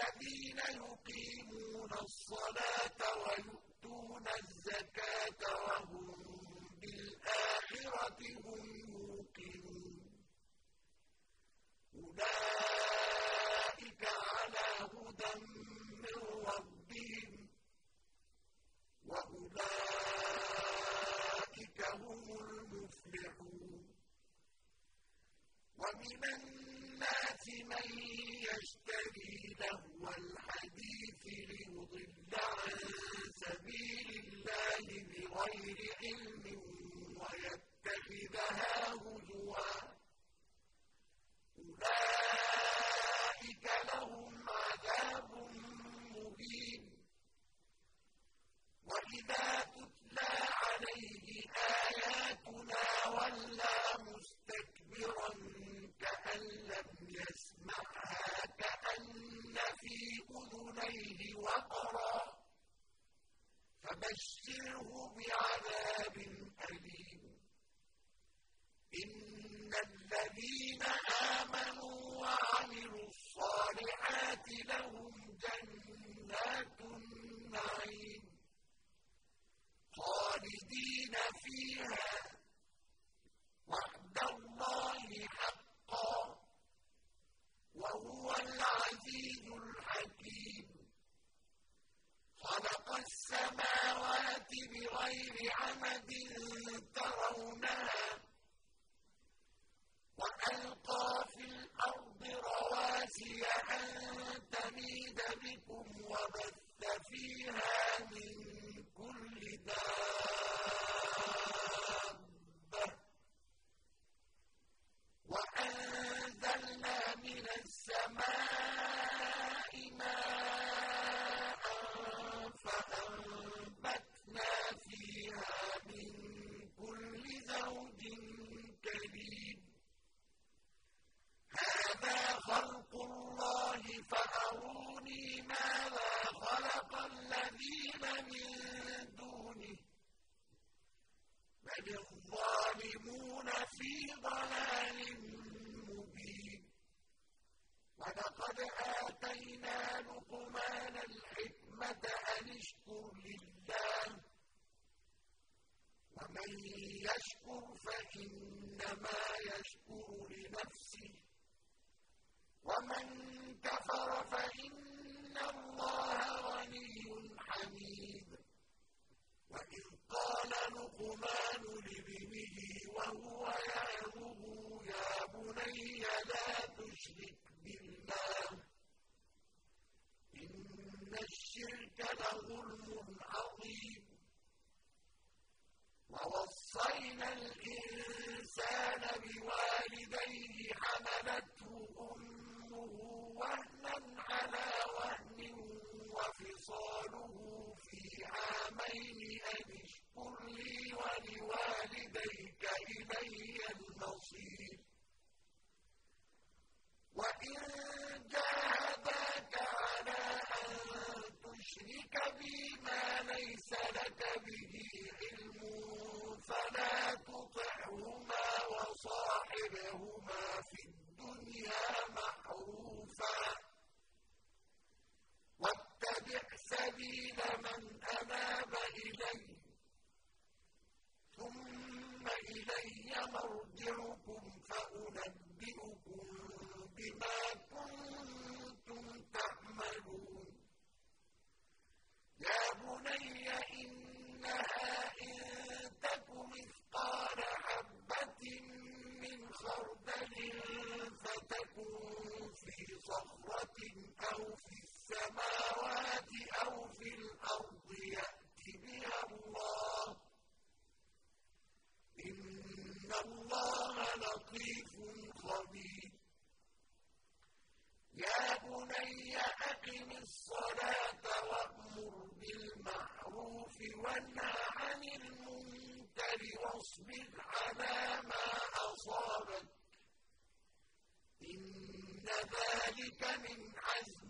الَّذِينَ يُقِيمُونَ الصَّلَاةَ وَيُؤْتُونَ الزَّكَاةَ وَهُم بِالْآخِرَةِ هُمْ يُوقِنُونَ. أولئك فإذا هاهنا فَبَثَّ فِيهَا وآتينا لقمان الحكمة أن اشكر لله. ومن يشكر فإنما يشكر لنفسه. ومن كفر فإن الله غني حميد. وإذ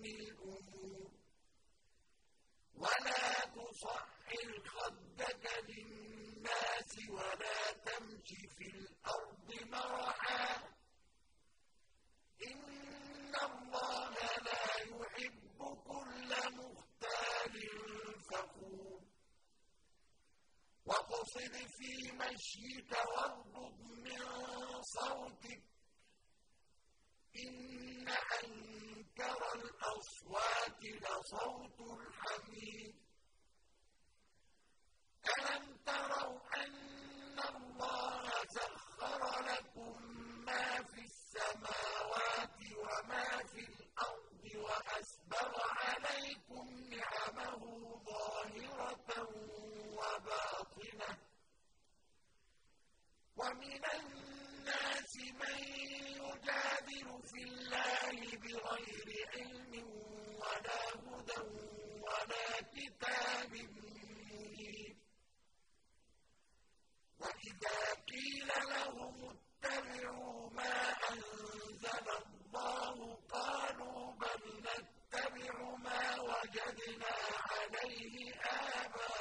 الأمور. ولا تصحر خدك للناس ولا تمش في الأرض مرحا. إن الله لا يحب كل مختال فخور. واقصد في مشيك واغضب من صوتك. إن أنكر الأصوات لصوت الحميد. ألم تروا أن الله سخر لكم ما في السماوات وما في الأرض وأسبغ عليكم نعمه ظاهرة وباطنة ومن الناس من يجادل في الله بغير علم ولا هدى ولا كتاب منير وإذا قيل لهم اتبعوا ما أنزل الله قالوا بل نتبع ما وجدنا عليه آباءنا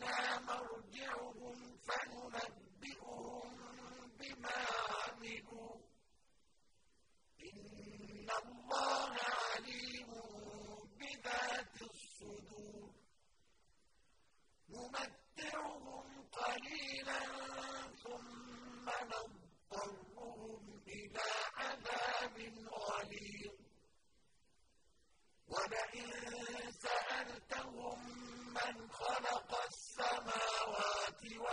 مرجعهم فننبئهم بما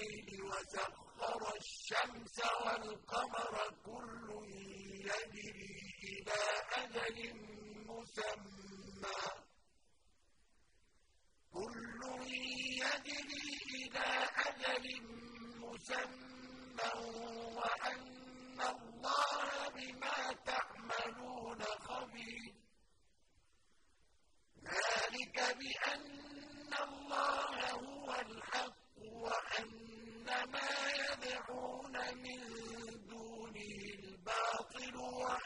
الليل وسخر الشمس والقمر كل يجري إلى أجل مسمى. كل يجري إلى أجل مسمى وأن الله بما تعملون خبير. ذلك بأن الله هو الحق وأن ما يدعون من دونه الباطل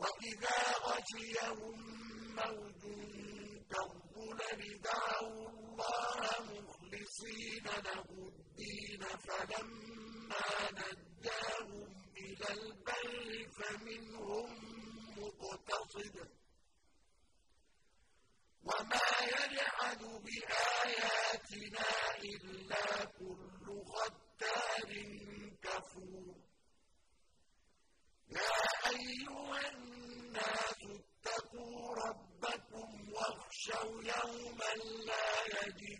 وإذا غشيهم موج كالظلل دعوا الله مخلصين له الدين فلما نجاهم إلى البر فمنهم مقتصد وما يجحد بآياتنا إلا كل ختار كفور يا أيها واخشوا يوما لا يجزي